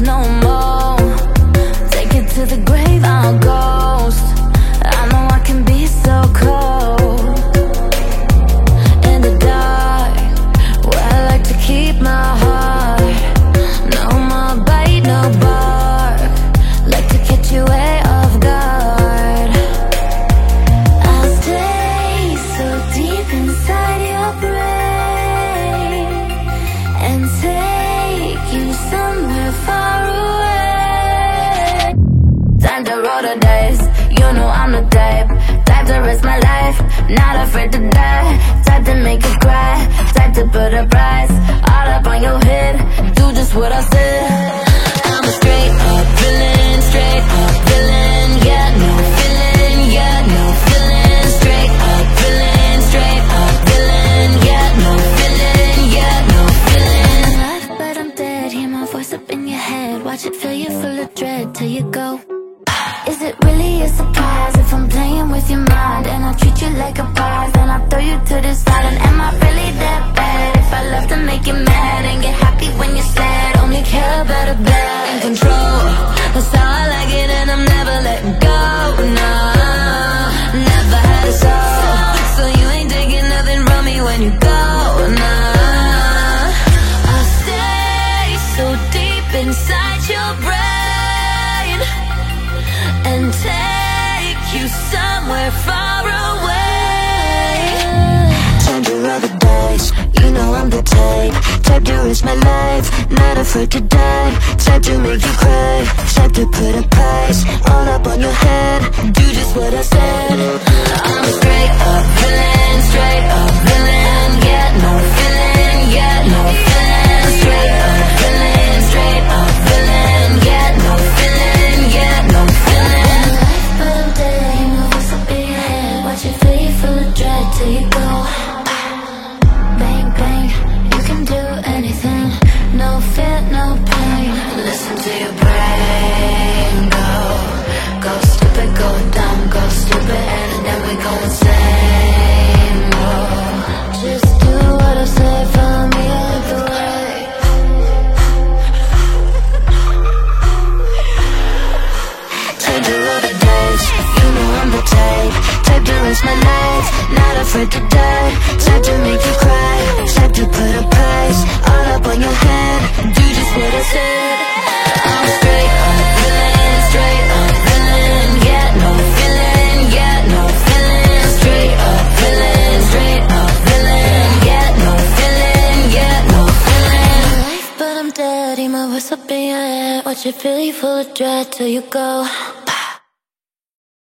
no to risk my life, not afraid to die. Type to make you cry, type to put a price all up on your head. Do just what I said. I'm a straight up villain, straight up villain. Yeah, no feeling, yeah, no feeling. Straight up villain, straight up villain. Yeah, no feeling, yeah, no feeling. Alive, but I'm dead. Hear my voice up in your head. Watch it fill you full of dread till you go. Is it really a surprise if I'm playing with your mind and I treat you like a prize? Then I throw you to the side and am I really that the type Type to risk my life, not afraid to die. Type to make you cry, type to put a price All up on your head, do just what I said the you know I'm the type Type to risk my life, not afraid to die Type to make you cry, type to put a price All up on your head, do just what I said I'm straight up villain, straight villain. Yeah, no feeling, yeah, no feeling. Straight up villain, straight up villain. Yeah, no feeling, yeah, no feeling. But I'm dead. My voice up in your head. Watch it fill you full of dread till you go.